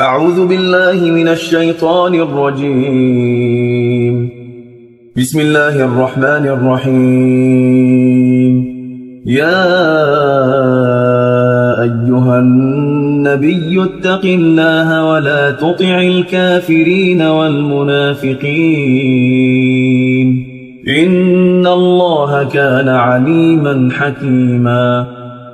أعوذ بالله من الشيطان الرجيم. بسم الله الرحمن الرحيم. يا أيها النبي اتق الله ولا تطع الكافرين والمنافقين. إن الله كان عليما حكيما.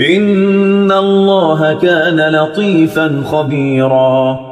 إن الله كان لطيفا خبيراً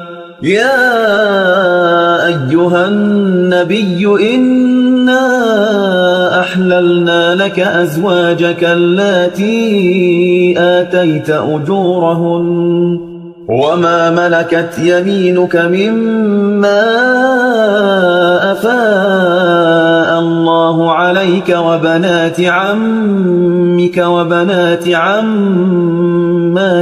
يا أيها النبي إنا أحللنا لك أزواجك التي آتيت أجورهن وما ملكت يمينك مما أفاء الله عليك وبنات عمك وبنات عماتك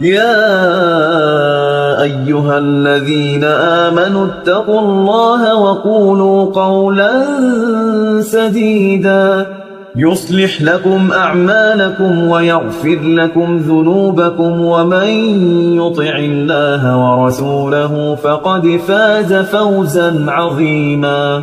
يا أيها الذين آمنوا اتقوا الله وقولوا قولا سديدا. يصلح لكم أعمالكم ويغفر لكم ذنوبكم ومن يطع الله ورسوله فقد فاز فوزا عظيما.